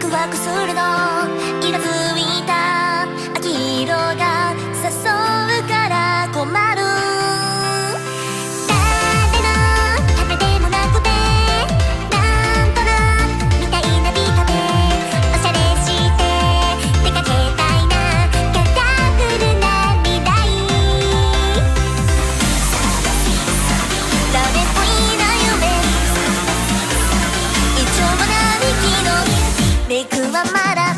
ワクワクするの love matters.